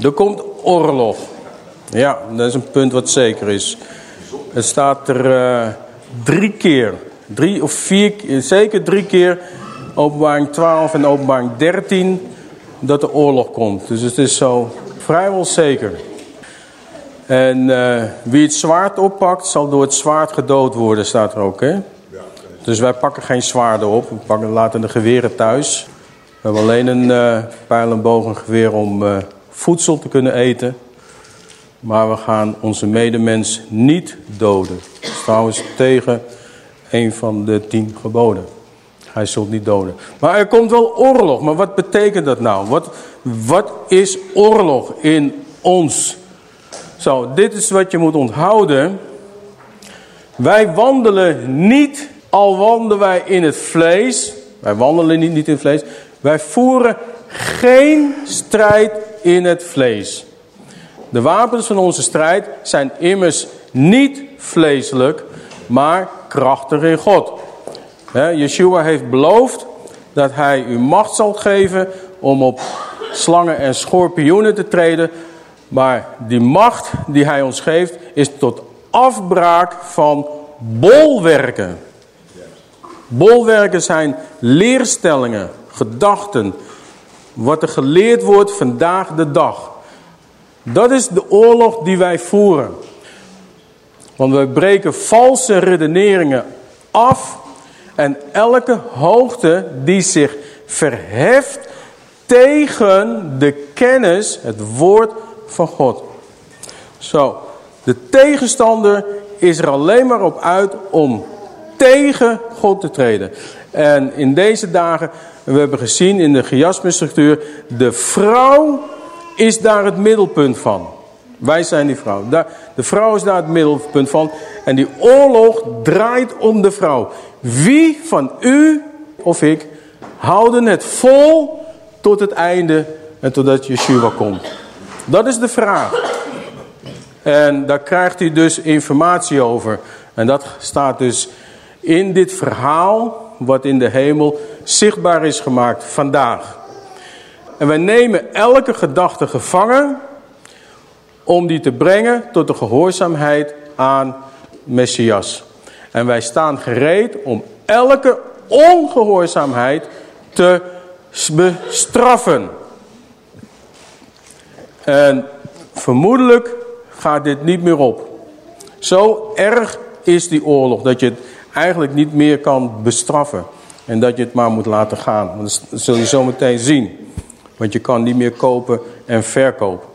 Er komt oorlog. Ja, dat is een punt wat zeker is. Het staat er uh, drie keer. Drie of vier, zeker drie keer. Openbaring 12 en openbaring 13. Dat er oorlog komt. Dus het is zo vrijwel zeker. En uh, wie het zwaard oppakt, zal door het zwaard gedood worden, staat er ook. Hè? Dus wij pakken geen zwaarden op. We pakken, laten de geweren thuis. We hebben alleen een uh, pijl en boog en geweer om voedsel te kunnen eten. Maar we gaan onze medemens niet doden. Dat trouwens tegen een van de tien geboden. Hij zult niet doden. Maar er komt wel oorlog. Maar wat betekent dat nou? Wat, wat is oorlog in ons? Zo, dit is wat je moet onthouden. Wij wandelen niet, al wandelen wij in het vlees. Wij wandelen niet, niet in het vlees. Wij voeren geen strijd in het vlees. De wapens van onze strijd zijn immers niet vleeselijk, maar krachtig in God. Yeshua heeft beloofd dat hij u macht zal geven om op slangen en schorpioenen te treden. Maar die macht die hij ons geeft is tot afbraak van bolwerken. Bolwerken zijn leerstellingen, gedachten. Wat er geleerd wordt vandaag de dag. Dat is de oorlog die wij voeren. Want wij breken valse redeneringen af. En elke hoogte die zich verheft tegen de kennis, het woord van God. Zo, de tegenstander is er alleen maar op uit om tegen God te treden. En in deze dagen, we hebben gezien in de chiasmestructuur, de vrouw is daar het middelpunt van. Wij zijn die vrouw. De vrouw is daar het middelpunt van. En die oorlog draait om de vrouw. Wie van u of ik houden het vol tot het einde en totdat Yeshua komt? Dat is de vraag. En daar krijgt u dus informatie over. En dat staat dus in dit verhaal wat in de hemel zichtbaar is gemaakt vandaag. En wij nemen elke gedachte gevangen om die te brengen tot de gehoorzaamheid aan Messias. En wij staan gereed om elke ongehoorzaamheid te bestraffen. En vermoedelijk gaat dit niet meer op. Zo erg is die oorlog dat je het eigenlijk niet meer kan bestraffen. En dat je het maar moet laten gaan. Dat zul je zo meteen zien. Want je kan niet meer kopen en verkopen.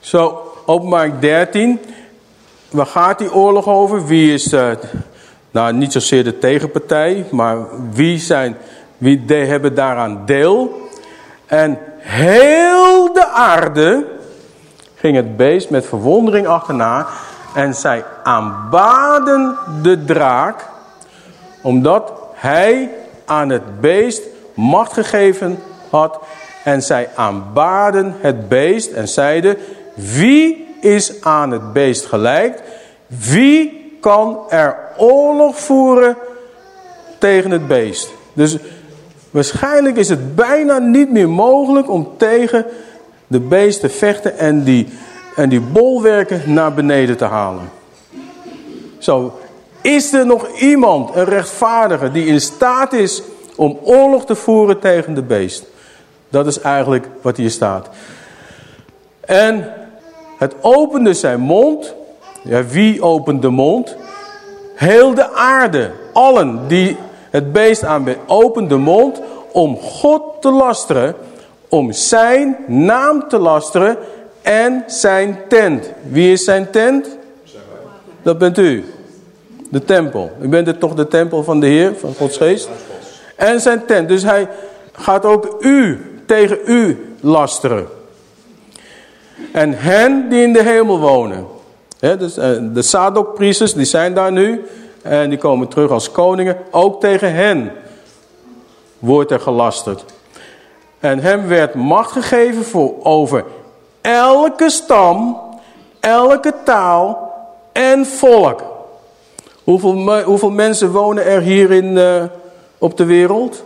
Zo, openbaring 13. Waar gaat die oorlog over? Wie is, uh, nou niet zozeer de tegenpartij, maar wie, zijn, wie hebben daaraan deel? En heel de aarde ging het beest met verwondering achterna. En zij aanbaden de draak, omdat hij aan het beest macht gegeven had. En zij aanbaden het beest en zeiden, wie is aan het beest gelijk? Wie kan er oorlog voeren tegen het beest? Dus waarschijnlijk is het bijna niet meer mogelijk om tegen de beest te vechten en die, en die bolwerken naar beneden te halen. Zo, is er nog iemand, een rechtvaardige, die in staat is om oorlog te voeren tegen de beest? Dat is eigenlijk wat hier staat. En het opende zijn mond. Ja, wie opent de mond? Heel de aarde, allen die het beest aanbieden, opent de mond om God te lasteren, om zijn naam te lasteren en zijn tent. Wie is zijn tent? Dat bent u. De tempel. U bent het toch de tempel van de Heer, van Gods geest. En zijn tent. Dus hij gaat ook u, tegen u lasteren. En hen die in de hemel wonen. dus, eh, de Sadok-priesters, die zijn daar nu. En die komen terug als koningen. Ook tegen hen wordt er gelasterd. En hem werd macht gegeven voor over elke stam, elke taal en volk. Hoeveel, mensen wonen er hier in, uh, op de wereld?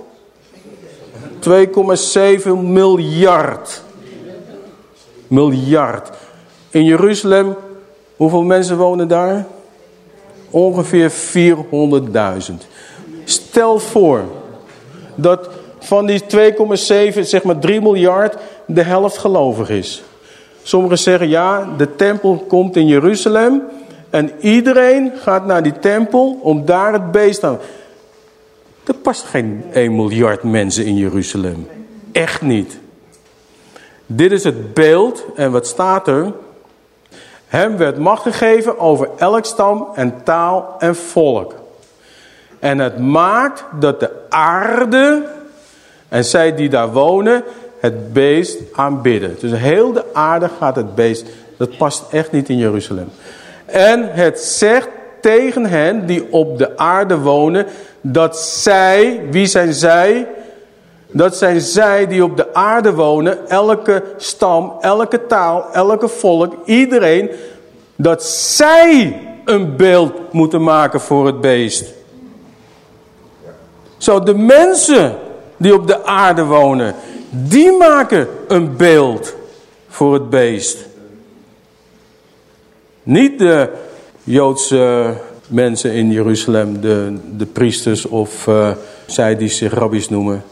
2,7 miljard. miljard. In Jeruzalem, hoeveel mensen wonen daar? Ongeveer 400.000. Stel voor dat van die 2,7, zeg maar 3 miljard, de helft gelovig is. Sommigen zeggen ja, de tempel komt in Jeruzalem en iedereen gaat naar die tempel om daar het beest aan. Er past geen 1 miljard mensen in Jeruzalem. Echt niet. Dit is het beeld en wat staat er? Hem werd macht gegeven over elk stam en taal en volk. En het maakt dat de aarde en zij die daar wonen het beest aanbidden. Dus heel de aarde gaat het beest. Dat past echt niet in Jeruzalem. En het zegt tegen hen die op de aarde wonen, dat zij, wie zijn zij? Dat zijn zij die op de aarde wonen, elke stam, elke taal, elke volk, iedereen, dat zij een beeld moeten maken voor het beest. Zo, de mensen die op de aarde wonen, die maken een beeld voor het beest. Niet de Joodse mensen in Jeruzalem, de, de priesters of uh, zij die zich rabbies noemen.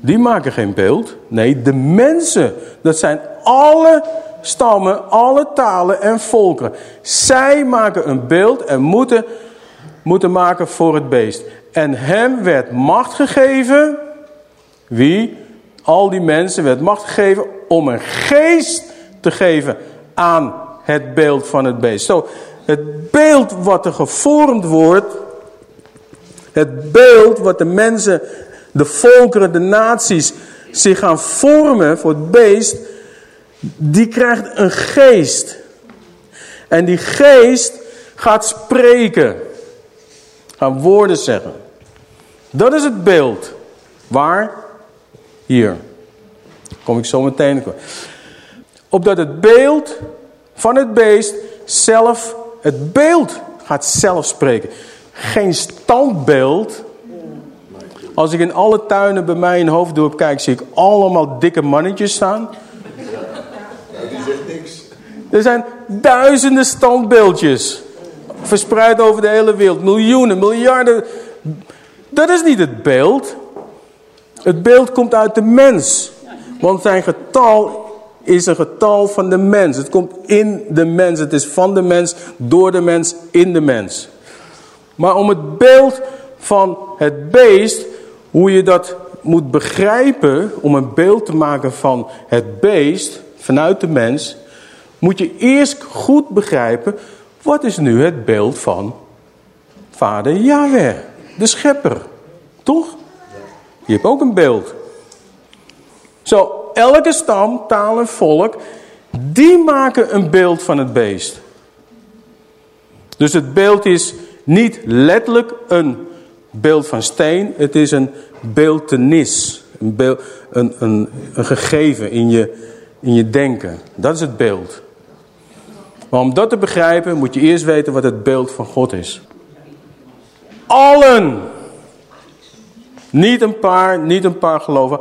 Die maken geen beeld. Nee, de mensen. Dat zijn alle stammen, alle talen en volken. Zij maken een beeld en moeten, moeten maken voor het beest. En hem werd macht gegeven. Wie? Al die mensen werd macht gegeven om een geest te geven aan het beeld van het beest. Zo, het beeld wat er gevormd wordt, het beeld wat de mensen, de volkeren, de naties zich gaan vormen voor het beest, die krijgt een geest. En die geest gaat spreken. Gaan woorden zeggen. Dat is het beeld. Waar? Hier. Kom ik zo meteen. Opdat het beeld van het beest zelf, het beeld gaat zelf spreken. Geen standbeeld. Als ik in alle tuinen bij mij in Hoofddorp kijk, zie ik allemaal dikke mannetjes staan. die zegt niks. Er zijn duizenden standbeeldjes. Verspreid over de hele wereld. Miljoenen, miljarden. Dat is niet het beeld. Het beeld komt uit de mens. Want zijn getal is een getal van de mens. Het komt in de mens. Het is van de mens, door de mens, in de mens. Maar om het beeld van het beest, hoe je dat moet begrijpen, om een beeld te maken van het beest, vanuit de mens, moet je eerst goed begrijpen, wat is nu het beeld van vader Yahweh, de schepper. Toch? Je hebt ook een beeld. Zo, elke stam, taal en volk, die maken een beeld van het beest. Dus het beeld is niet letterlijk een beeld van steen, het is een beeltenis. Een, beeld, een, een, een gegeven in je, in je denken. Dat is het beeld. Maar om dat te begrijpen moet je eerst weten wat het beeld van God is. Allen. Niet een paar, niet een paar geloven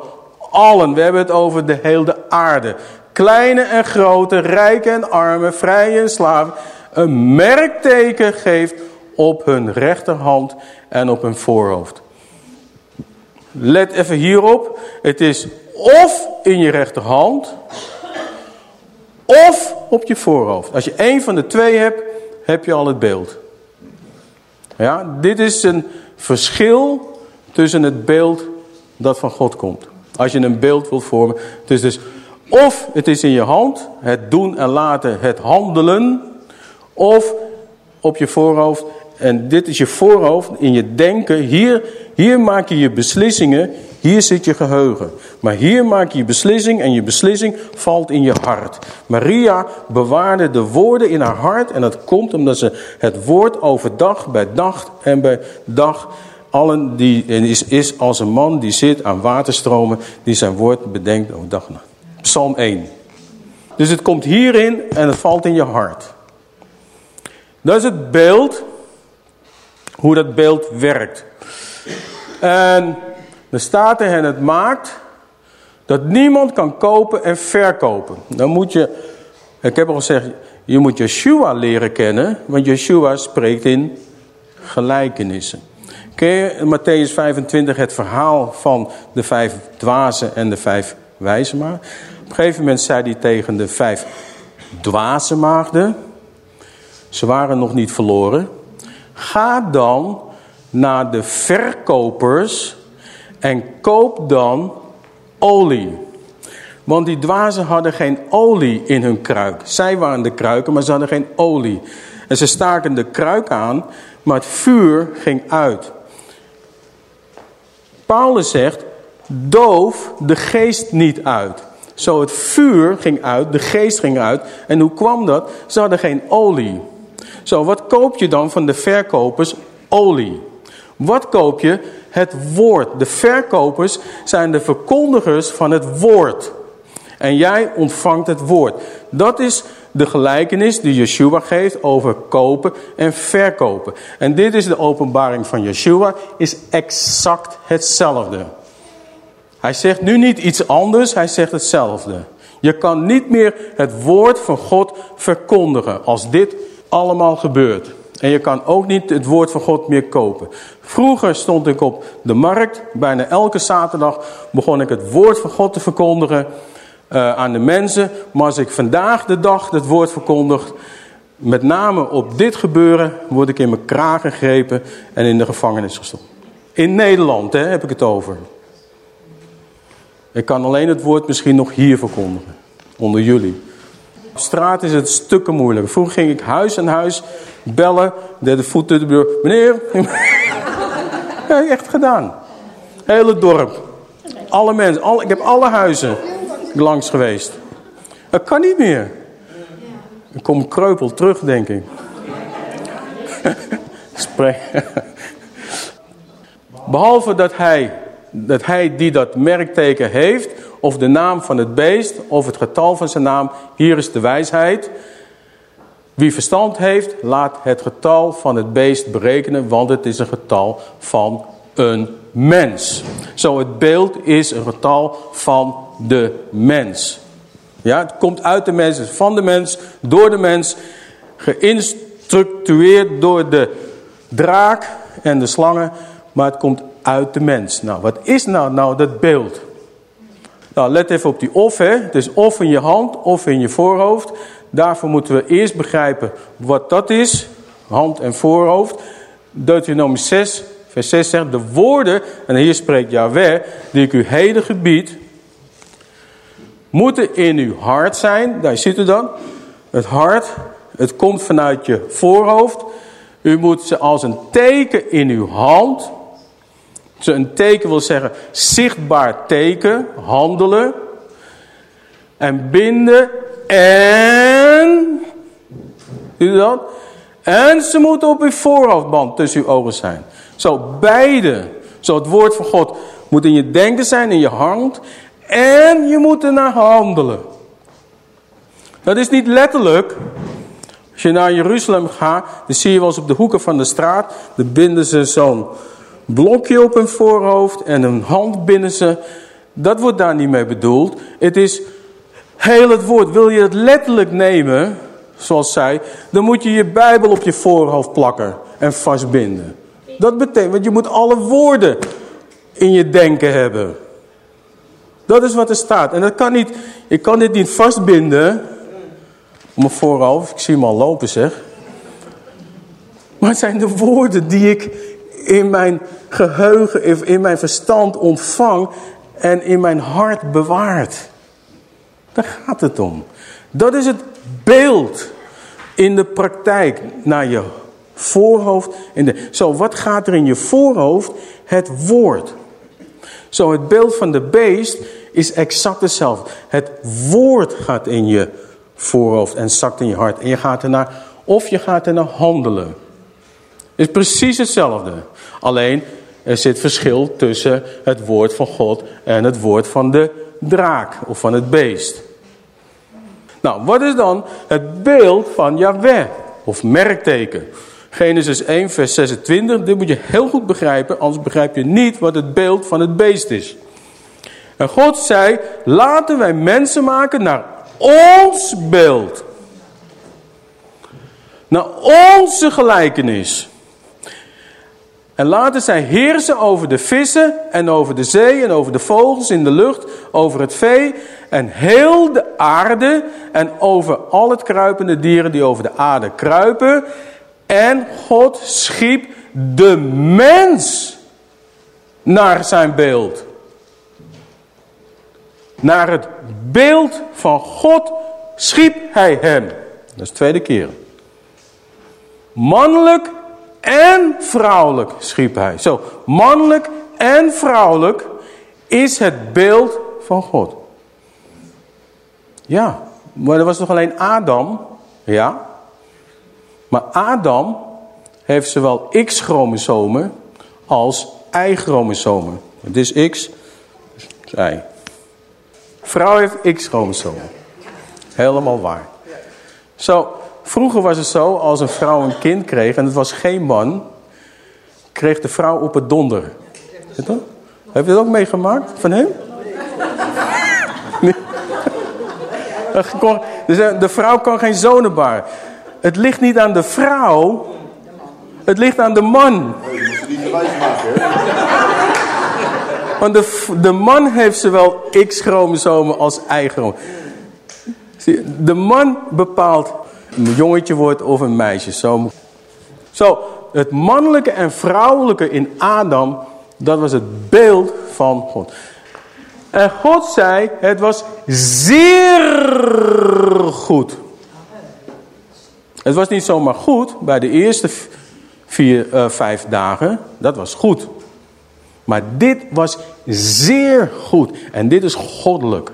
allen. We hebben het over de hele aarde. Kleine en grote, rijke en arme, vrije en slaven. Een merkteken geeft op hun rechterhand en op hun voorhoofd. Let even hierop. Het is of in je rechterhand of op je voorhoofd. Als je één van de twee hebt, heb je al het beeld. Ja, dit is een verschil tussen het beeld dat van God komt. Als je een beeld wilt vormen. Het is dus of het is in je hand, het doen en laten, het handelen. Of op je voorhoofd. En dit is je voorhoofd in je denken. Hier, hier maak je je beslissingen. Hier zit je geheugen. Maar hier maak je je beslissing en je beslissing valt in je hart. Maria bewaarde de woorden in haar hart. En dat komt omdat ze het woord overdag bij dag en bij dag allen die is, is als een man die zit aan waterstromen, die zijn woord bedenkt over dag en nacht. Psalm 1. Dus het komt hierin en het valt in je hart. Dat is het beeld, hoe dat beeld werkt. En er staat er en het maakt Dat niemand kan kopen en verkopen. Dan moet je, ik heb al gezegd, je moet Yeshua leren kennen. Want Yeshua spreekt in gelijkenissen. Ken je Matthäus 25 het verhaal van de vijf dwazen en de vijf wijze maagden? Op een gegeven moment zei hij tegen de vijf dwaze maagden. Ze waren nog niet verloren. Ga dan naar de verkopers en koop dan olie. Want die dwazen hadden geen olie in hun kruik. Zij waren de kruiken, maar ze hadden geen olie. En ze staken de kruik aan, maar het vuur ging uit. Paulus zegt, doof de geest niet uit. Zo het vuur ging uit, de geest ging uit. En hoe kwam dat? Ze hadden geen olie. Zo, wat koop je dan van de verkopers? Olie. Wat koop je? Het woord. De verkopers zijn de verkondigers van het woord. En jij ontvangt het woord. Dat is de gelijkenis die Yeshua geeft over kopen en verkopen. En dit is de openbaring van Yeshua, is exact hetzelfde. Hij zegt nu niet iets anders, hij zegt hetzelfde. Je kan niet meer het woord van God verkondigen als dit allemaal gebeurt. En je kan ook niet het woord van God meer kopen. Vroeger stond ik op de markt. Bijna elke zaterdag begon ik het woord van God te verkondigen uh, aan de mensen. Maar als ik vandaag de dag het woord verkondig, met name op dit gebeuren, word ik in mijn kraag gegrepen en in de gevangenis gestopt. In Nederland hè, heb ik het over. Ik kan alleen het woord misschien nog hier verkondigen. Onder jullie. Op straat is het stukken moeilijker. Vroeger ging ik huis aan huis bellen. Derde voet de bureau. Meneer. ja, echt gedaan. Hele dorp. Alle mensen. Alle, ik heb alle huizen langs geweest. Dat kan niet meer. Ik kom kreupel terug, denk ik. Behalve dat hij, dat hij die dat merkteken heeft, of de naam van het beest, of het getal van zijn naam, hier is de wijsheid. Wie verstand heeft, laat het getal van het beest berekenen, want het is een getal van een mens. Zo, het beeld is een getal van de mens. Ja, het komt uit de mens, van de mens, door de mens, geïnstructueerd door de draak en de slangen, maar het komt uit de mens. Nou, wat is nou, nou dat beeld? Nou, let even op die of, hè. Het is of in je hand of in je voorhoofd. Daarvoor moeten we eerst begrijpen wat dat is. Hand en voorhoofd. Deuteronomie 6, vers 6 zegt, de woorden, en hier spreekt Yahweh, die ik u heden gebied, moeten in uw hart zijn. Daar ziet u dan. Het hart, het komt vanuit je voorhoofd. U moet ze als een teken in uw hand. Ze een teken wil zeggen zichtbaar teken, handelen. En binden en... Ziet u dat? En ze moeten op uw voorhoofdband tussen uw ogen zijn. Zo beide. Zo het woord van God moet in je denken zijn, in je hand. En je moet ernaar handelen. Dat is niet letterlijk. Als je naar Jeruzalem gaat, dan zie je wel eens op de hoeken van de straat. Dan binden ze zo'n blokje op hun voorhoofd en een hand binden ze. Dat wordt daar niet mee bedoeld. Het is heel het woord. Wil je het letterlijk nemen, zoals zij, dan moet je je Bijbel op je voorhoofd plakken en vastbinden. Dat betekent, want je moet alle woorden in je denken hebben. Dat is wat er staat. En dat kan niet, ik kan dit niet vastbinden op mijn voorhoofd. Ik zie hem al lopen zeg. Maar het zijn de woorden die ik in mijn geheugen, in mijn verstand ontvang en in mijn hart bewaard. Daar gaat het om. Dat is het beeld in de praktijk naar je voorhoofd. In de, zo, wat gaat er in je voorhoofd? Het woord. Zo, het beeld van de beest is exact hetzelfde. Het woord gaat in je voorhoofd en zakt in je hart. En je gaat ernaar, of je gaat ernaar handelen. Het is precies hetzelfde. Alleen, er zit verschil tussen het woord van God en het woord van de draak of van het beest. Nou, wat is dan het beeld van Yahweh of merkteken? Genesis 1 vers 26, dit moet je heel goed begrijpen, anders begrijp je niet wat het beeld van het beest is. En God zei, laten wij mensen maken naar ons beeld. Naar onze gelijkenis. En laten zij heersen over de vissen en over de zee en over de vogels in de lucht, over het vee en heel de aarde en over al het kruipende dieren die over de aarde kruipen. En God schiep de mens naar zijn beeld. Naar het beeld van God schiep hij hem. Dat is de tweede keer. Mannelijk en vrouwelijk schiep hij. Zo, mannelijk en vrouwelijk is het beeld van God. Ja, maar er was toch alleen Adam? Ja. Maar Adam heeft zowel X-chromosomen als Y-chromosomen. Het is X, dus Y. Vrouw heeft X-chromosomen. Helemaal waar. Zo, vroeger was het zo, als een vrouw een kind kreeg en het was geen man, kreeg de vrouw op het donder. Heb je dat ook meegemaakt van hem? Nee. Dus de vrouw kan geen zonen baren. Het ligt niet aan de vrouw. Het ligt aan de man. Want de, de man heeft zowel X-chromosomen als Y-chromosomen. De man bepaalt een jongetje wordt of een meisje. Zo, het mannelijke en vrouwelijke in Adam, dat was het beeld van God. En God zei, het was zeer goed. Het was niet zomaar goed bij de eerste vier, uh, vijf dagen. Dat was goed. Maar dit was zeer goed. En dit is goddelijk.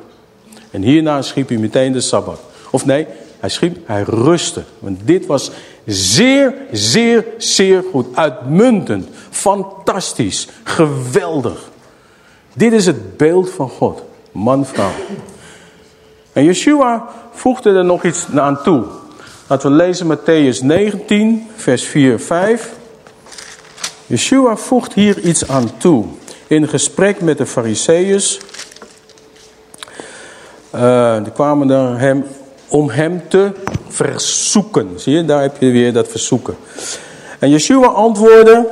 En hierna schiep hij meteen de Sabbat. Of nee, hij schiep, hij rustte. Want dit was zeer, zeer, zeer goed. Uitmuntend. Fantastisch. Geweldig. Dit is het beeld van God. Man, vrouw. En Yeshua voegde er nog iets aan toe. Laten we lezen Matthäus 19, vers 4, 5. Yeshua voegt hier iets aan toe. In gesprek met de fariseeërs. Uh, die kwamen naar hem om hem te verzoeken. Zie je, daar heb je weer dat verzoeken. En Yeshua antwoordde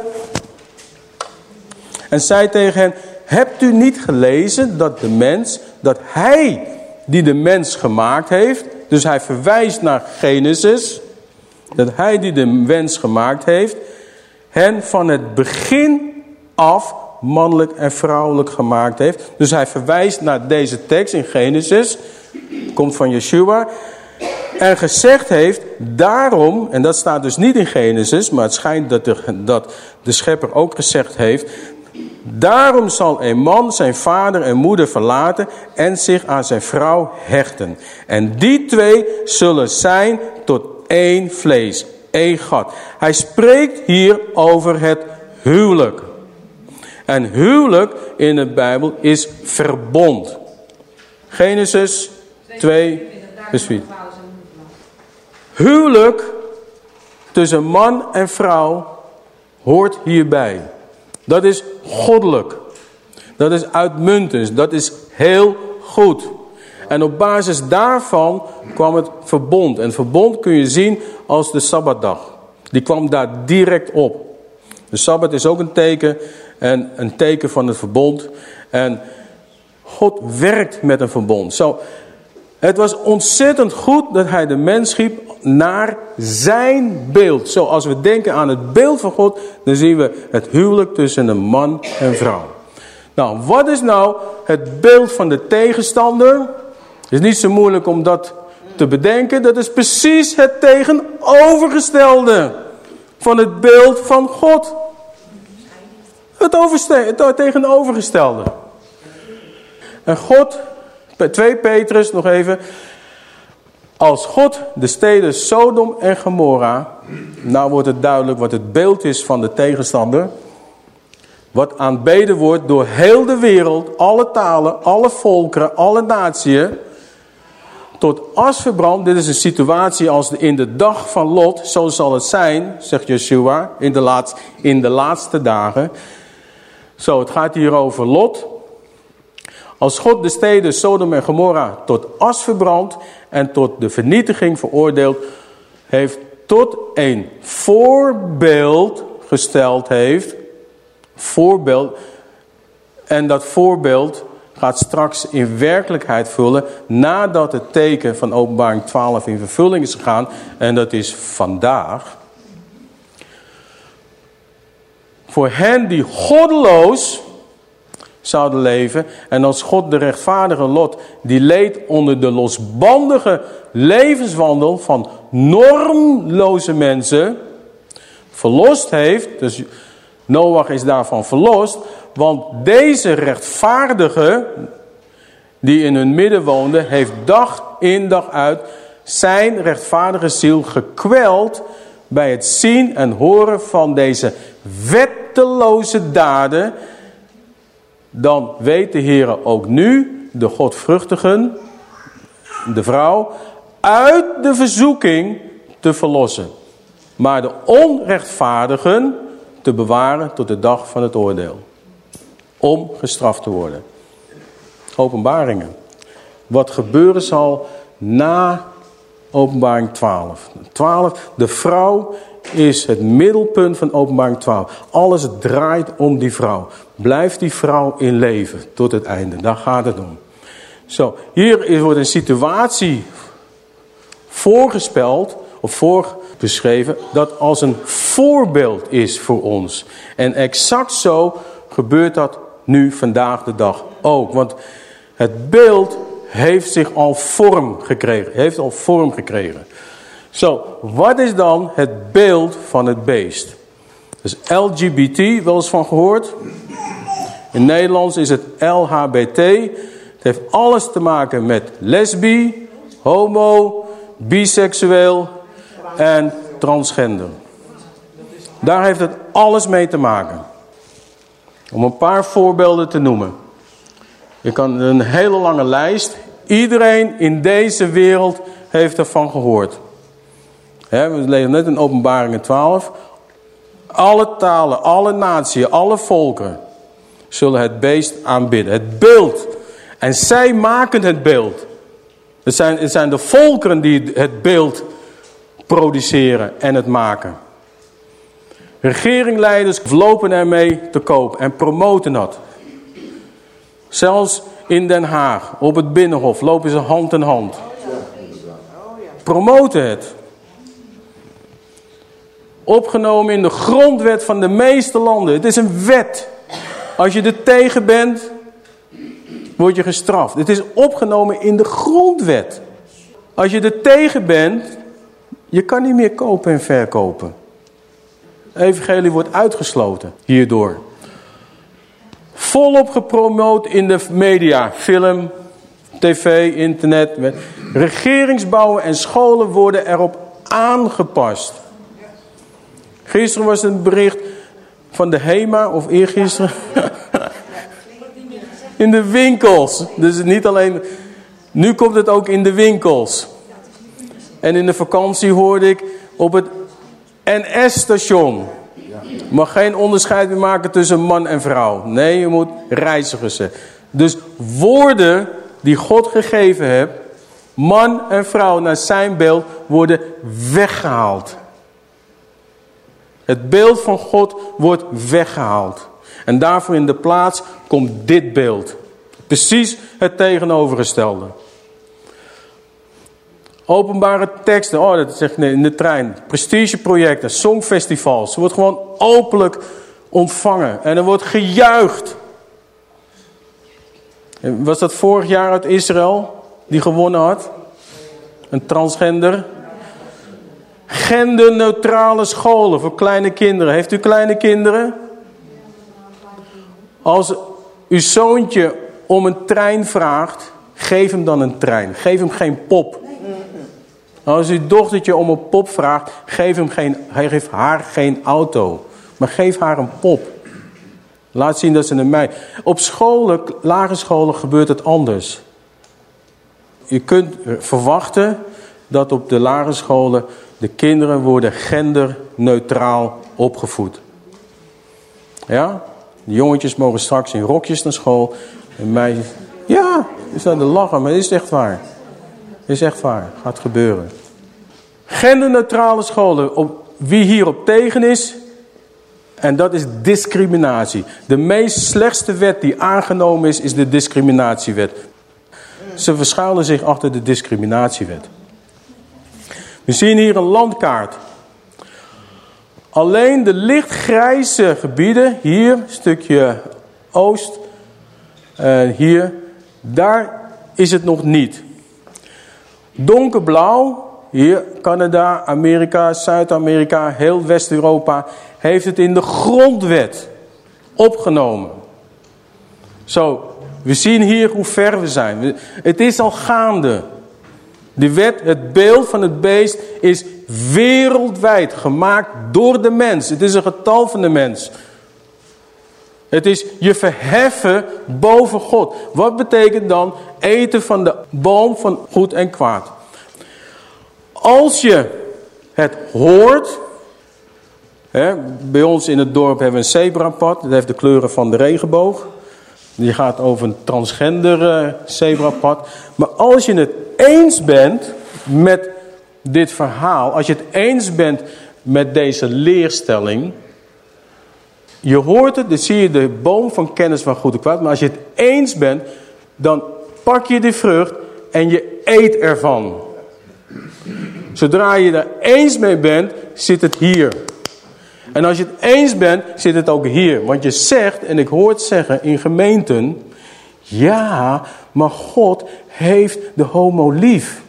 en zei tegen hen, hebt u niet gelezen dat de mens, dat hij die de mens gemaakt heeft, dus hij verwijst naar Genesis, dat hij die de mens gemaakt heeft, hen van het begin af mannelijk en vrouwelijk gemaakt heeft. Dus hij verwijst naar deze tekst in Genesis, komt van Yeshua. En gezegd heeft, daarom, en dat staat dus niet in Genesis, maar het schijnt dat dat de schepper ook gezegd heeft, Daarom zal een man zijn vader en moeder verlaten en zich aan zijn vrouw hechten. En die twee zullen zijn tot één vlees, één gat. Hij spreekt hier over het huwelijk. En huwelijk in de Bijbel is verbond. Genesis 2, vers 4. Huwelijk tussen man en vrouw hoort hierbij. Dat is goddelijk. Dat is uitmuntend. Dat is heel goed. En op basis daarvan kwam het verbond. En verbond kun je zien als de Sabbatdag. Die kwam daar direct op. De Sabbat is ook een teken. En een teken van het verbond. En God werkt met een verbond. Zo, het was ontzettend goed dat hij de mens schiep naar zijn beeld. Zo, als we denken aan het beeld van God, dan zien we het huwelijk tussen een man en vrouw. Nou, wat is nou het beeld van de tegenstander? Het is niet zo moeilijk om dat te bedenken. Dat is precies het tegenovergestelde van het beeld van God. Het, het tegenovergestelde. En God 2 Petrus nog even. Als God de steden Sodom en Gomorra, nou wordt het duidelijk wat het beeld is van de tegenstander. Wat aanbeden wordt door heel de wereld, alle talen, alle volkeren, alle naties. Tot as verbrand, dit is een situatie als in de dag van Lot, zo zal het zijn, zegt Yeshua, in de, laatste, in de laatste dagen. Zo, het gaat hier over Lot. Als God de steden Sodom en Gomorra tot as verbrandt en tot de vernietiging veroordeeld heeft, tot een voorbeeld gesteld heeft, voorbeeld, en dat voorbeeld gaat straks in werkelijkheid vullen nadat het teken van openbaring 12 in vervulling is gegaan. En dat is vandaag. Voor hen die goddeloos zouden leven. En als God de rechtvaardige Lot, die leed onder de losbandige levenswandel van normloze mensen, verlost heeft. Dus Noach is daarvan verlost. Want deze rechtvaardige, die in hun midden woonde, heeft dag in dag uit zijn rechtvaardige ziel gekweld bij het zien en horen van deze wetteloze daden. Dan weet de Heer ook nu, de godvruchtigen, de vrouw, uit de verzoeking te verlossen. Maar de onrechtvaardigen te bewaren tot de dag van het oordeel om gestraft te worden. Openbaringen. Wat gebeuren zal na openbaring 12. 12, de vrouw is het middelpunt van openbaring 12. Alles draait om die vrouw. Blijft die vrouw in leven tot het einde. Daar gaat het om. Zo, hier wordt een situatie voorgespeld of voorbeschreven dat als een voorbeeld is voor ons. En exact zo gebeurt dat nu vandaag de dag ook. Want het beeld heeft zich al vorm gekregen. Heeft al vorm gekregen. Zo, wat is dan het beeld van het beest? Dus LGBT, wel eens van gehoord? In Nederlands is het LHBT. Het heeft alles te maken met lesbi, homo, biseksueel en transgender. Daar heeft het alles mee te maken. Om een paar voorbeelden te noemen. Je kan een hele lange lijst. Iedereen in deze wereld heeft ervan gehoord. we lezen net in openbaringen 12. Alle talen, alle naties, alle volken zullen het beest aanbidden. Het beeld. En zij maken het beeld. Het zijn, het zijn de volkeren die het beeld produceren en het maken. Regeringleiders lopen ermee te koop en promoten dat. Zelfs in Den Haag, op het Binnenhof, lopen ze hand in hand. Promoten het. Opgenomen in de grondwet van de meeste landen. Het is een wet. Als je er tegen bent, word je gestraft. Het is opgenomen in de grondwet. Als je er tegen bent, je kan niet meer kopen en verkopen evangelie wordt uitgesloten hierdoor. Volop gepromoot in de media, film, tv, internet. Regeringsbouwen en scholen worden erop aangepast. Gisteren was een bericht van de HEMA, of eergisteren. in de winkels. Dus niet alleen... Nu komt het ook in de winkels. En in de vakantie hoorde ik op het NS-station. Mag geen onderscheid meer maken tussen man en vrouw. Nee, je moet reizigers zijn. Dus woorden die God gegeven heeft, man en vrouw naar zijn beeld, worden weggehaald. Het beeld van God wordt weggehaald. En daarvoor in de plaats komt dit beeld. Precies het tegenovergestelde. Openbare teksten, oh dat zegt in de trein. Prestigeprojecten, songfestivals. Ze wordt gewoon openlijk ontvangen. En er wordt gejuicht. Was dat vorig jaar uit Israël die gewonnen had? Een transgender. Genderneutrale scholen voor kleine kinderen. Heeft u kleine kinderen? Als uw zoontje om een trein vraagt, geef hem dan een trein. Geef hem geen pop. Als uw dochtertje om een pop vraagt, geef, hem geen, geef haar geen auto. Maar geef haar een pop. Laat zien dat ze een meid... Op scholen, lagere scholen gebeurt het anders. Je kunt verwachten dat op de lagere scholen de kinderen worden genderneutraal opgevoed. Ja? De jongetjes mogen straks in rokjes naar school. En mij Ja, is zijn de lachen, maar het is echt waar. Het is echt waar, gaat gebeuren. Genderneutrale scholen, op, wie hierop tegen is, en dat is discriminatie. De meest slechtste wet die aangenomen is, is de discriminatiewet. Ze verschuilen zich achter de discriminatiewet. We zien hier een landkaart. Alleen de lichtgrijze gebieden, hier, stukje oost, en hier, daar is het nog niet. Donkerblauw, hier Canada, Amerika, Zuid-Amerika, heel West-Europa, heeft het in de grondwet opgenomen. Zo, we zien hier hoe ver we zijn. Het is al gaande. De wet, het beeld van het beest is wereldwijd gemaakt door de mens. Het is een getal van de mens. Het is je verheffen boven God. Wat betekent dan eten van de boom van goed en kwaad? Als je het hoort. Hè, bij ons in het dorp hebben we een zebrapad. Dat heeft de kleuren van de regenboog. Die gaat over een transgender uh, zebrapad. Maar als je het eens bent met dit verhaal. Als je het eens bent met deze leerstelling. Je hoort het, dan zie je de boom van kennis van goed en kwaad. Maar als je het eens bent, dan pak je die vrucht en je eet ervan. Zodra je er eens mee bent, zit het hier. En als je het eens bent, zit het ook hier. Want je zegt, en ik hoor het zeggen in gemeenten... Ja, maar God heeft de homo lief.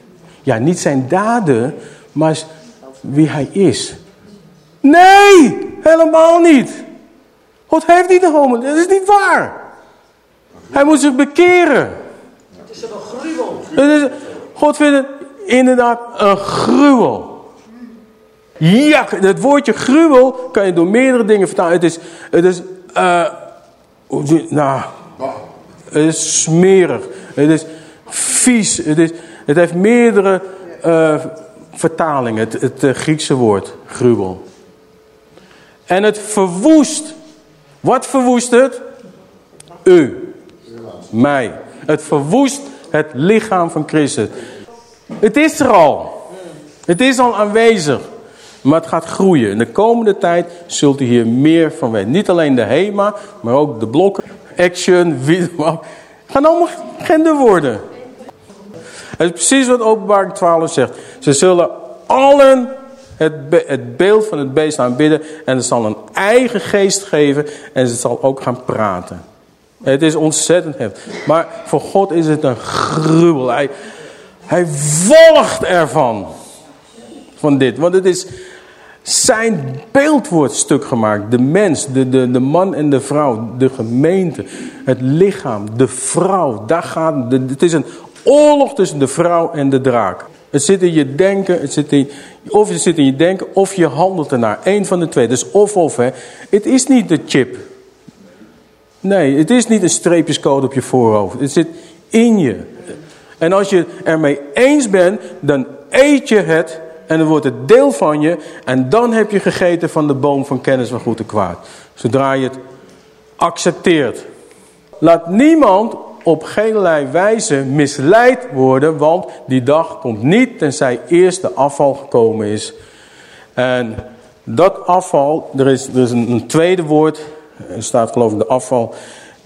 Ja, niet zijn daden, maar wie hij is. Nee, helemaal niet. God heeft niet de homo. Dat is niet waar. Hij moet zich bekeren. Het is een gruwel. God vindt het inderdaad een gruwel. Ja, het woordje gruwel kan je door meerdere dingen vertalen. Het is, het is, uh, nou, het is smerig. Het is vies. Het, is, het heeft meerdere uh, vertalingen, het, het uh, Griekse woord, gruwel. En het verwoest. Wat verwoest het? U. Mij. Het verwoest het lichaam van Christus. Het is er al. Het is al aanwezig. Maar het gaat groeien. In de komende tijd zult u hier meer van weten. Niet alleen de HEMA, maar ook de blokken, Action, Wiedemann. gaan allemaal gender worden. Het is precies wat openbaring 12 zegt. Ze zullen allen het, het beeld van het beest aanbidden. En het zal een eigen geest geven. En ze zal ook gaan praten. Het is ontzettend heftig. Maar voor God is het een gruwel. Hij, hij volgt ervan. Van dit. Want het is zijn beeld wordt stuk gemaakt. De mens, de, de, de man en de vrouw, de gemeente, het lichaam, de vrouw. Daar gaat, het is een oorlog tussen de vrouw en de draak. Het zit in je denken, het zit in, of het zit in je denken of je handelt ernaar. Eén van de twee. Dus of of. Hè. Het is niet de chip. Nee, het is niet een streepjescode op je voorhoofd. Het zit in je. En als je ermee eens bent, dan eet je het en dan wordt het deel van je. En dan heb je gegeten van de boom van kennis van goed en kwaad. Zodra je het accepteert. Laat niemand op geen wijze misleid worden, want die dag komt niet tenzij eerst de afval gekomen is. En dat afval, er is, er is een, tweede woord, er staat geloof ik de afval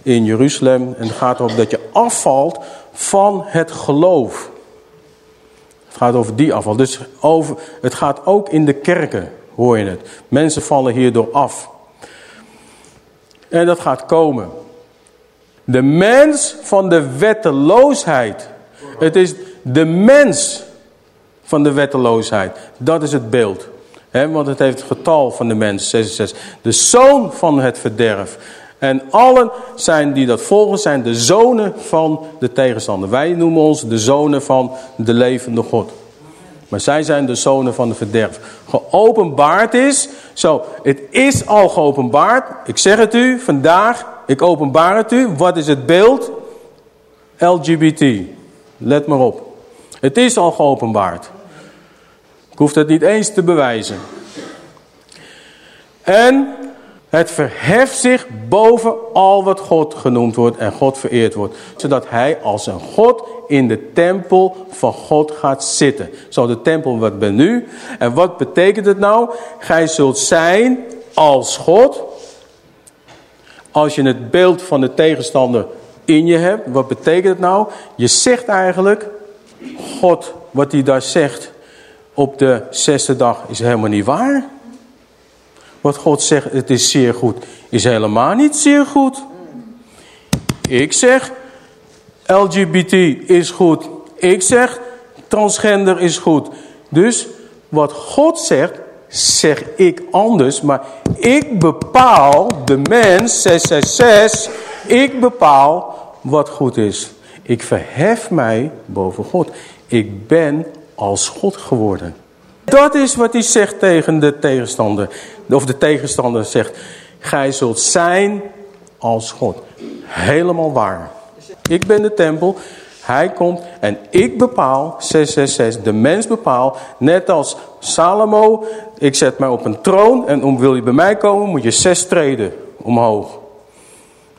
in Jeruzalem. En het gaat erom dat je afvalt van het geloof. Het gaat over die afval. Dus over, het gaat ook in de kerken, hoor je het. Mensen vallen hierdoor af. En dat gaat komen. De mens van de wetteloosheid. Het is de mens van de wetteloosheid. Dat is het beeld. want het heeft het getal van de mens, 66. De zoon van het verderf. En allen zijn die dat volgen, zijn de zonen van de tegenstander. Wij noemen ons de zonen van de levende God. Maar zij zijn de zonen van de verderf. Geopenbaard is, zo, het is al geopenbaard. Ik zeg het u vandaag, ik openbaar het u. Wat is het beeld? LGBT. Let maar op. Het is al geopenbaard. Ik hoef het niet eens te bewijzen. En Het verheft zich boven al wat God genoemd wordt en God vereerd wordt. Zodat hij als een God in de tempel van God gaat zitten. Zo de tempel wat ben nu. En wat betekent het nou? Gij zult zijn als God. Als je het beeld van de tegenstander in je hebt. Wat betekent het nou? Je zegt eigenlijk. God wat hij daar zegt op de zesde dag is helemaal niet waar. Wat God zegt, het is zeer goed, is helemaal niet zeer goed. Ik zeg, LGBT is goed. Ik zeg, transgender is goed. Dus wat God zegt, zeg ik anders. Maar ik bepaal, de mens, 666, ik bepaal wat goed is. Ik verhef mij boven God. Ik ben als God geworden. Dat is wat hij zegt tegen de tegenstander. Of de tegenstander zegt, gij zult zijn als God. Helemaal waar. Ik ben de tempel, hij komt en ik bepaal, 666, de mens bepaalt, net als Salomo, ik zet mij op een troon en om wil je bij mij komen moet je zes treden omhoog.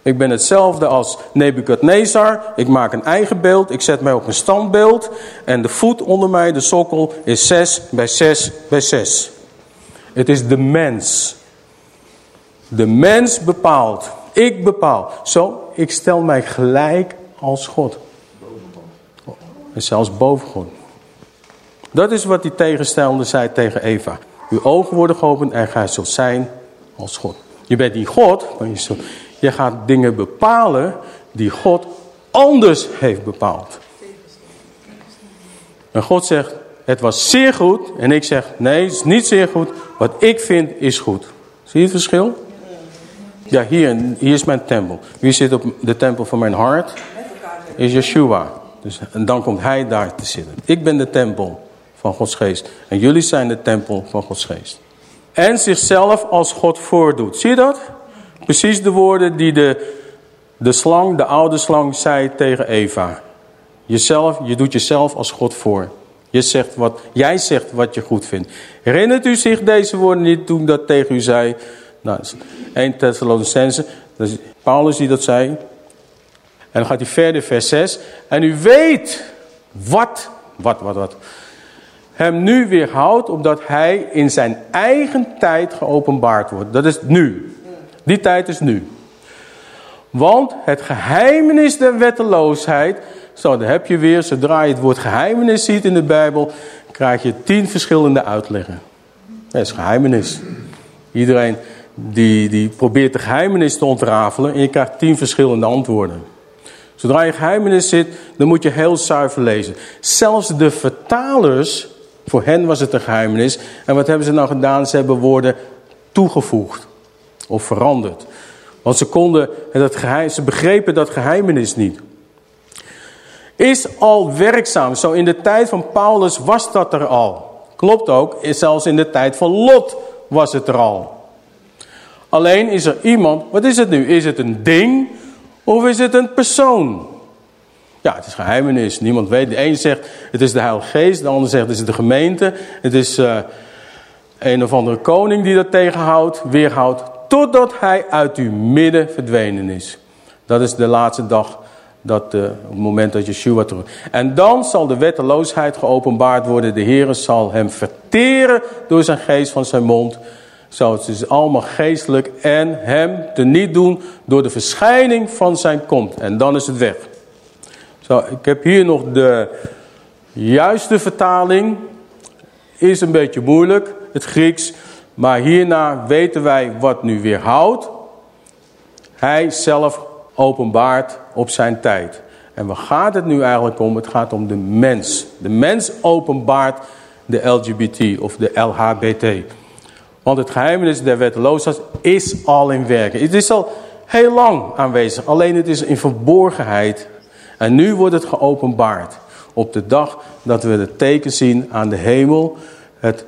Ik ben hetzelfde als Nebukadnezar. Ik maak een eigen beeld. Ik zet mij op een standbeeld. En de voet onder mij, de sokkel, is 6 bij 6 bij 6. Het is de mens. De mens bepaalt. Ik bepaal. Zo, ik stel mij gelijk als God. En zelfs boven God. Dat is wat die tegenstelde zei tegen Eva. Uw ogen worden geopend en gij zult zijn als God. Je bent niet God, maar je zult, je gaat dingen bepalen die God anders heeft bepaald. En God zegt, het was zeer goed. En ik zeg, nee, het is niet zeer goed. Wat ik vind is goed. Zie je het verschil? Ja, hier, hier is mijn tempel. Wie zit op de tempel van mijn hart? Is Yeshua. Dus, en dan komt hij daar te zitten. Ik ben de tempel van Gods geest. En jullie zijn de tempel van Gods geest. En zichzelf als God voordoet. Zie je dat? Precies de woorden die de, de slang, de oude slang, zei tegen Eva. Jezelf, je doet jezelf als God voor. Je zegt wat, jij zegt wat je goed vindt. Herinnert u zich deze woorden niet toen dat tegen u zei? Nou, 1 Thessalonicense, dat is Paulus die dat zei. En dan gaat hij verder, vers 6. En u weet wat, wat, wat, wat, hem nu weerhoudt, omdat hij in zijn eigen tijd geopenbaard wordt. Dat is nu. Die tijd is nu. Want het geheimenis der wetteloosheid, zo heb je weer, zodra je het woord geheimenis ziet in de Bijbel, krijg je tien verschillende uitleggen. Dat is geheimenis. Iedereen die, die probeert de geheimenis te ontrafelen en je krijgt tien verschillende antwoorden. Zodra je geheimenis zit, dan moet je heel zuiver lezen. Zelfs de vertalers, voor hen was het een geheimenis. En wat hebben ze nou gedaan? Ze hebben woorden toegevoegd of veranderd. Want ze, konden het geheim, ze begrepen dat geheimenis niet. Is al werkzaam. Zo in de tijd van Paulus was dat er al. Klopt ook, zelfs in de tijd van Lot was het er al. Alleen is er iemand, wat is het nu? Is het een ding of is het een persoon? Ja, het is geheimenis. Niemand weet. De een zegt het is de Heilige Geest. De ander zegt het is de gemeente. Het is uh, een of andere koning die dat tegenhoudt, weerhoudt totdat hij uit uw midden verdwenen is. Dat is de laatste dag, dat, uh, het moment dat Yeshua terug... En dan zal de wetteloosheid geopenbaard worden. De Heer zal hem verteren door zijn geest van zijn mond. Zo, het is allemaal geestelijk. En hem te niet doen door de verschijning van zijn komt. En dan is het weg. Zo, ik heb hier nog de juiste vertaling. Is een beetje moeilijk, het Grieks. Maar hierna weten wij wat nu weerhoudt. Hij zelf openbaart op zijn tijd. En waar gaat het nu eigenlijk om? Het gaat om de mens. De mens openbaart de LGBT of de LHBT. Want het geheimnis der wetteloosheid is al in werking. Het is al heel lang aanwezig. Alleen het is in verborgenheid. En nu wordt het geopenbaard. Op de dag dat we het teken zien aan de hemel. Het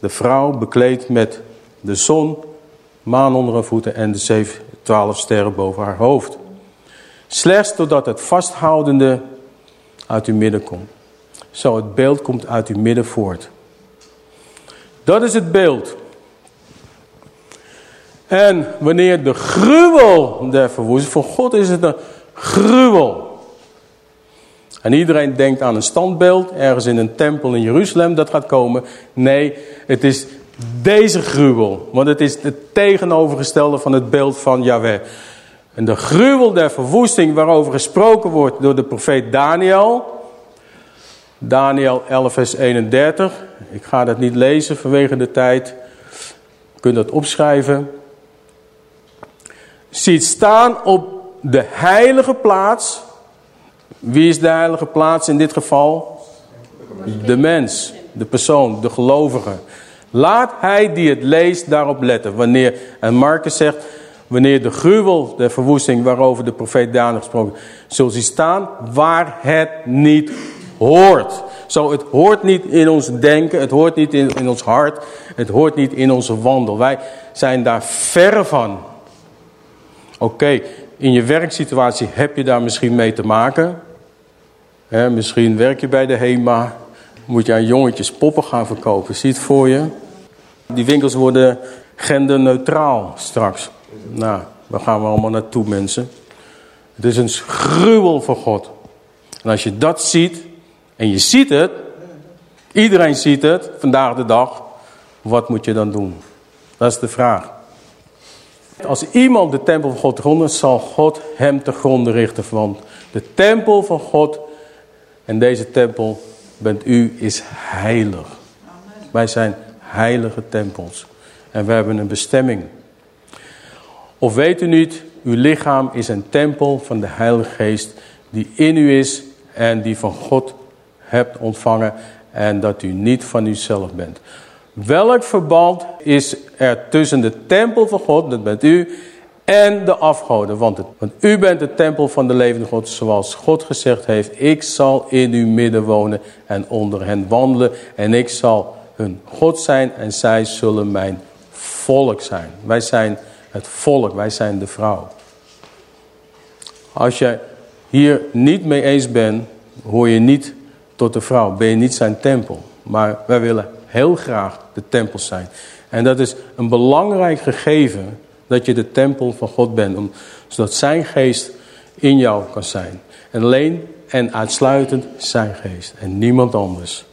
de vrouw bekleed met de zon, maan onder haar voeten en de zeven, twaalf sterren boven haar hoofd. Slechts totdat het vasthoudende uit uw midden komt. Zo het beeld komt uit uw midden voort. Dat is het beeld. En wanneer de gruwel der verwoesting, voor God is het een gruwel. En iedereen denkt aan een standbeeld, ergens in een tempel in Jeruzalem dat gaat komen. Nee, het is deze gruwel. Want het is het tegenovergestelde van het beeld van Yahweh. En de gruwel der verwoesting waarover gesproken wordt door de profeet Daniel. Daniel 11 vers 31. Ik ga dat niet lezen vanwege de tijd. Je kunt dat opschrijven. Ziet staan op de heilige plaats. Wie is de heilige plaats in dit geval? De mens, de persoon, de gelovige. Laat hij die het leest daarop letten. Wanneer, en Marcus zegt, wanneer de gruwel de verwoesting waarover de profeet Daniel gesproken, zult hij staan waar het niet hoort. Zo, het hoort niet in ons denken, het hoort niet in, in ons hart, het hoort niet in onze wandel. Wij zijn daar ver van. Oké, in je werksituatie heb je daar misschien mee te maken. misschien werk je bij de HEMA, moet je aan jongetjes poppen gaan verkopen. Zie het voor je? Die winkels worden genderneutraal straks. Nou, waar gaan we allemaal naartoe mensen? Het is een gruwel voor God. En als je dat ziet, en je ziet het, iedereen ziet het, vandaag de dag, wat moet je dan doen? Dat is de vraag. Als iemand de tempel van God gronden, zal God hem te gronden richten. Want de tempel van God en deze tempel bent u is heilig. Wij zijn heilige tempels. En we hebben een bestemming. Of weet u niet, uw lichaam is een tempel van de Heilige Geest die in u is en die van God hebt ontvangen en dat u niet van uzelf bent. Welk verband is er tussen de tempel van God, dat bent u, en de afgoden? Want, u bent de tempel van de levende God, zoals God gezegd heeft. Ik zal in uw midden wonen en onder hen wandelen. En ik zal hun God zijn en zij zullen mijn volk zijn. Wij zijn het volk, wij zijn de vrouw. Als je hier niet mee eens bent, hoor je niet tot de vrouw. Ben je niet zijn tempel. Maar wij willen heel graag de tempel zijn. En dat is een belangrijk gegeven dat je de tempel van God bent. Om, zodat zijn geest in jou kan zijn. En alleen en uitsluitend zijn geest. En niemand anders.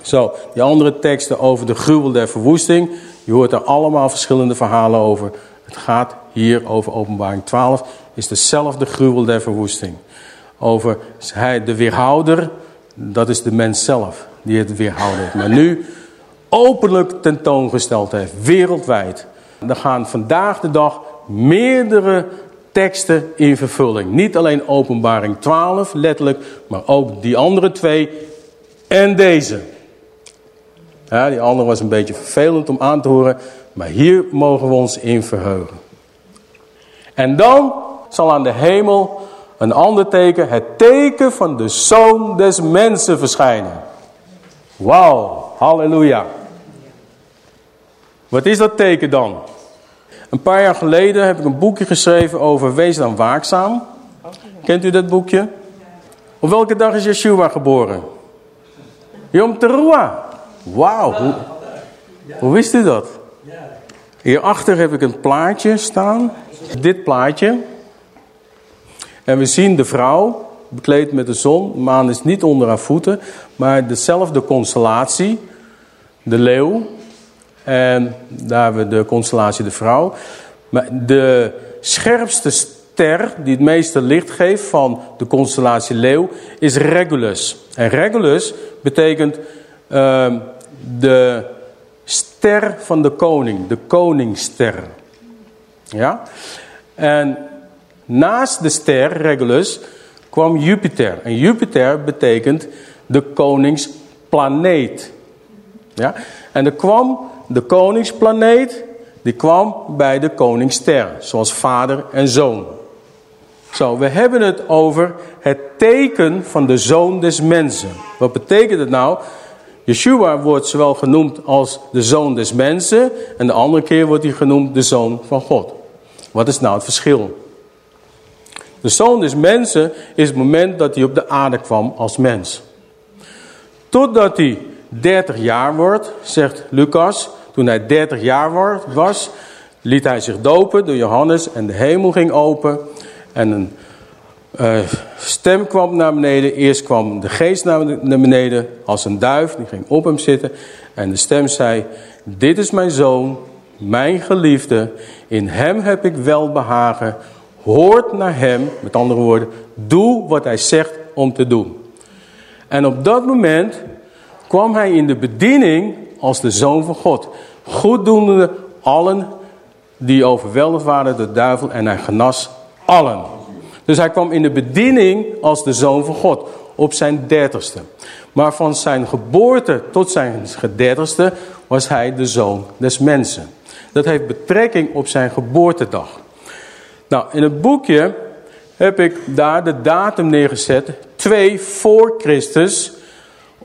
Zo, die andere teksten over de gruwel der verwoesting. Je hoort er allemaal verschillende verhalen over. Het gaat hier over openbaring 12. Is dezelfde gruwel der verwoesting. Over hij, de weerhouder. Dat is de mens zelf die het weerhouden heeft. Maar nu openlijk tentoongesteld heeft. Wereldwijd. Er gaan vandaag de dag meerdere teksten in vervulling. Niet alleen openbaring 12 letterlijk. Maar ook die andere twee. En deze. Ja, die andere was een beetje vervelend om aan te horen. Maar hier mogen we ons in verheugen. En dan zal aan de hemel een ander teken, het teken van de Zoon des Mensen verschijnen. Wauw, halleluja. Wat is dat teken dan? Een paar jaar geleden heb ik een boekje geschreven over Wees dan waakzaam. Kent u dat boekje? Op welke dag is Yeshua geboren? Yom Teruah. Wauw, hoe, hoe wist u dat? Hierachter heb ik een plaatje staan. Dit plaatje. En we zien de vrouw bekleed met de zon. De maan is niet onder haar voeten. Maar dezelfde constellatie. De leeuw. En daar hebben we de constellatie de vrouw. Maar de scherpste ster die het meeste licht geeft van de constellatie leeuw is Regulus. En Regulus betekent uh, de ster van de koning, de koningsster. Ja? En naast de ster Regulus kwam Jupiter. En Jupiter betekent de koningsplaneet. Ja? En er kwam de koningsplaneet, die kwam bij de koningsster, zoals vader en zoon. Zo, we hebben het over het teken van de zoon des mensen. Wat betekent het nou? Yeshua wordt zowel genoemd als de zoon des mensen en de andere keer wordt hij genoemd de zoon van God. Wat is nou het verschil? De zoon des mensen is het moment dat hij op de aarde kwam als mens. Totdat hij 30 jaar wordt, zegt Lucas, Toen hij 30 jaar was, liet hij zich dopen door Johannes en de hemel ging open. En een uh, stem kwam naar beneden. Eerst kwam de geest naar beneden als een duif. Die ging op hem zitten. En de stem zei, dit is mijn zoon, mijn geliefde. In hem heb ik wel behagen. Hoort naar hem, met andere woorden, doe wat hij zegt om te doen. En op dat moment kwam hij in de bediening als de zoon van God. Goeddoende allen die overweldigd waren door de duivel en hij genas allen. Dus hij kwam in de bediening als de zoon van God op zijn dertigste. Maar van zijn geboorte tot zijn dertigste was hij de zoon des mensen. Dat heeft betrekking op zijn geboortedag. Nou, in het boekje heb ik daar de datum neergezet. Twee voor Christus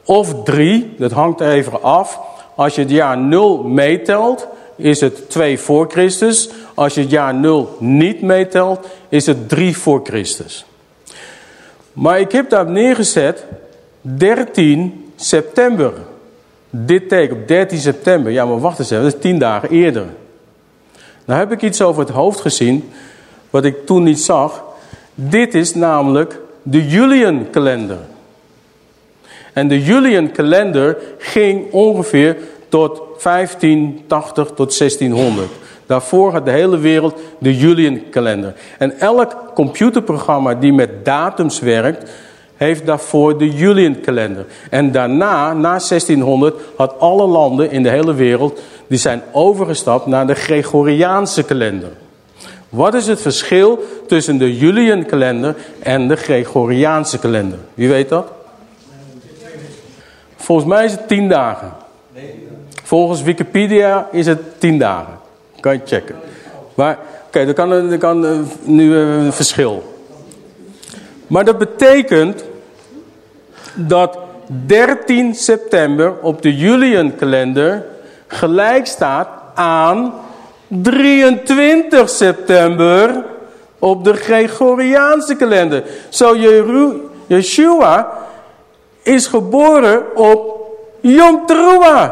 of drie. Dat hangt even af. Als je het jaar 0 meetelt, is het 2 voor Christus. Als je het jaar 0 niet meetelt, is het 3 voor Christus. Maar ik heb daar neergezet 13 september. Dit teken op 13 september. Ja, maar wacht eens even, dat is 10 dagen eerder. Nou heb ik iets over het hoofd gezien, wat ik toen niet zag. Dit is namelijk de Julian kalender. En de Julian kalender ging ongeveer tot 1580 tot 1600. Daarvoor had de hele wereld de Julian kalender. En elk computerprogramma die met datums werkt, heeft daarvoor de Julian kalender. En daarna, na 1600, had alle landen in de hele wereld, die zijn overgestapt naar de Gregoriaanse kalender. Wat is het verschil tussen de Julian kalender en de Gregoriaanse kalender? Wie weet dat? Volgens mij is het tien dagen. Volgens Wikipedia is het tien dagen. Kan je checken. Maar, oké, okay, kan, er kan nu een verschil. Maar dat betekent dat 13 september op de Julian kalender gelijk staat aan 23 september op de Gregoriaanse kalender. Zo Yeshua is geboren op Yom Teruah.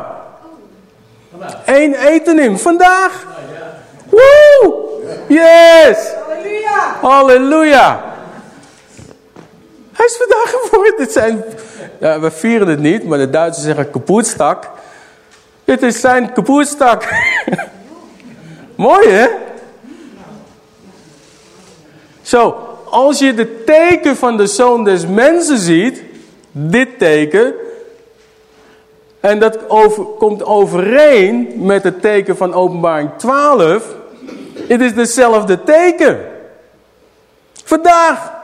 Eén etenim, vandaag. Woe! Yes! Halleluja! Halleluja! Hij is vandaag geboren. Dit zijn, ja, we vieren het niet, maar de Duitsers zeggen kapoetstak. Dit is zijn kapoetstak. Mooi hè? Zo, als je de teken van de zoon des mensen ziet, dit teken, en dat komt overeen met het teken van openbaring 12, het is dezelfde teken. Vandaag.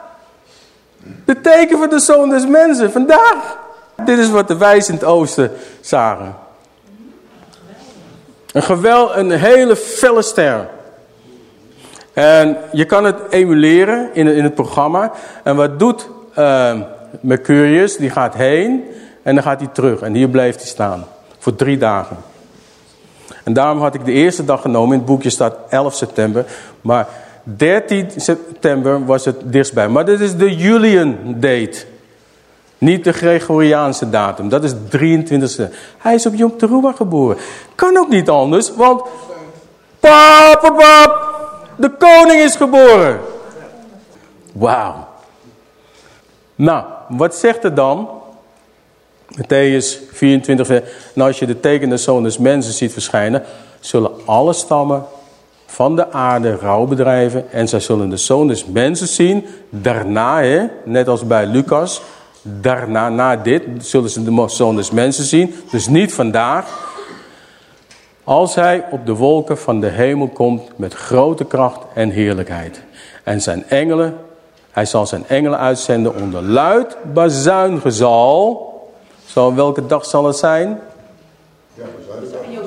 De teken van de zoon des mensen, vandaag. Dit is wat de wijzen in het oosten zagen. Een geweld, een hele felle ster. En je kan het emuleren in, in het programma. En wat doet uh, Mercurius? Die gaat heen en dan gaat hij terug. En hier blijft hij staan. Voor drie dagen. En daarom had ik de eerste dag genomen. In het boekje staat 11 september. Maar 13 september was het dichtstbij. Maar dit is de Julian date. Niet de Gregoriaanse datum. Dat is 23 Hij is op Yom Teruah geboren. Kan ook niet anders, want... Pap, pap, de koning is geboren. Wauw. Nou, wat zegt het dan? Matthäus 24, nou als je de tekenen zoon mensen ziet verschijnen, zullen alle stammen van de aarde rouw bedrijven en zij zullen de zoon des mensen zien. Daarna, hè, net als bij Lucas, Daarna, na dit, zullen ze de zoon mensen zien. Dus niet vandaag. Als hij op de wolken van de hemel komt met grote kracht en heerlijkheid. En zijn engelen, hij zal zijn engelen uitzenden onder luid bazuingezal. Zo, welke dag zal het zijn? Ja,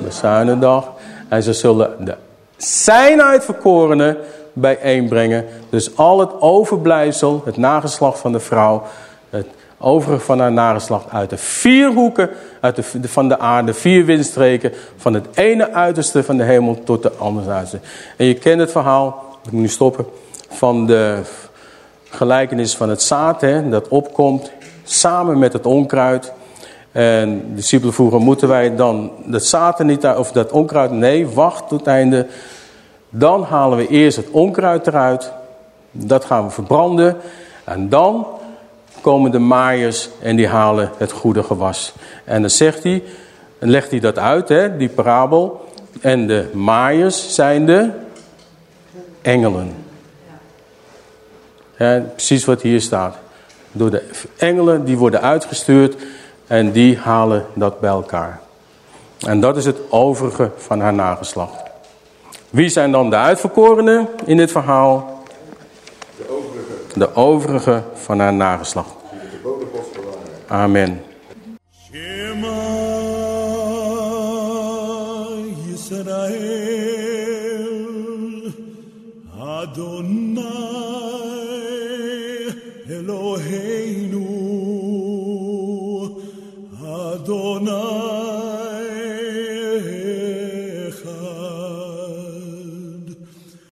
bezuinendag. En ze zullen de zijn uitverkorenen bijeenbrengen. Dus al het overblijfsel, het nageslacht van de vrouw, het overige van haar nageslacht uit de vier hoeken uit de, van de aarde, vier windstreken, van het ene uiterste van de hemel tot de andere uiterste. En je kent het verhaal, ik moet nu stoppen, van de gelijkenis van het zaad, hè, dat opkomt samen met het onkruid. En de discipelen vroegen, moeten wij dan dat zaten niet of dat onkruid? Nee, wacht tot het einde. Dan halen we eerst het onkruid eruit. Dat gaan we verbranden. En dan komen de maaiers en die halen het goede gewas. En dan zegt hij, en legt hij dat uit, hè, die parabel. En de maaiers zijn de engelen. Ja, precies wat hier staat. Door de engelen, die worden uitgestuurd en die halen dat bij elkaar. En dat is het overige van haar nageslacht. Wie zijn dan de uitverkorenen in dit verhaal? De overige. Van haar nageslacht. Amen. Shema Yisrael Adonai